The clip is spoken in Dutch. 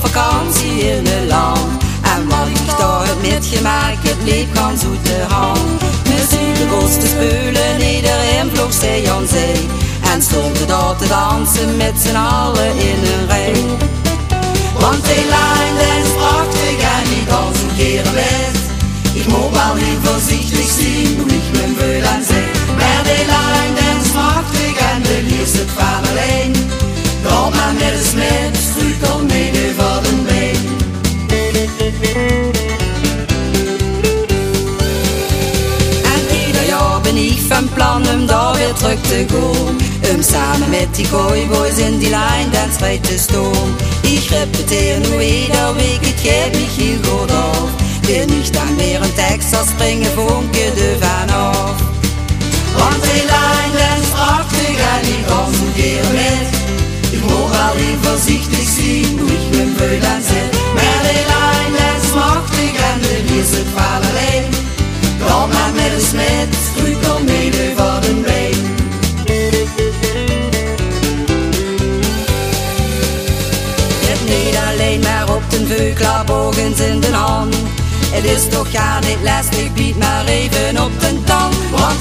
vakantie in een land. En wat ik daar heb metgemaakt, het liep gaan zoete hand. Muziek de grootste spullen, iedereen vloog zee aan zee. En stond te dansen met z'n allen in een rij. Want die lijn is prachtig en die dans een keer met Ik moet wel heel voorzichtig zien hoe ik mijn veul aan zee Maar die lijn is prachtig en de liefst het van alleen Kom maar met de smet, struikel mee over de been. En ieder jaar ben ik van plan om daar weer terug te samen mit die cowboys in die Line, dans bij de stoom. Ich repetiere nur jeder Weg, ich heb mich hier gut auf. Bin ich dann während Texas bringe Funke de maar op den veuklaarbogens in de hand. Het is toch ja niet lastig, bied maar even op den tand. Want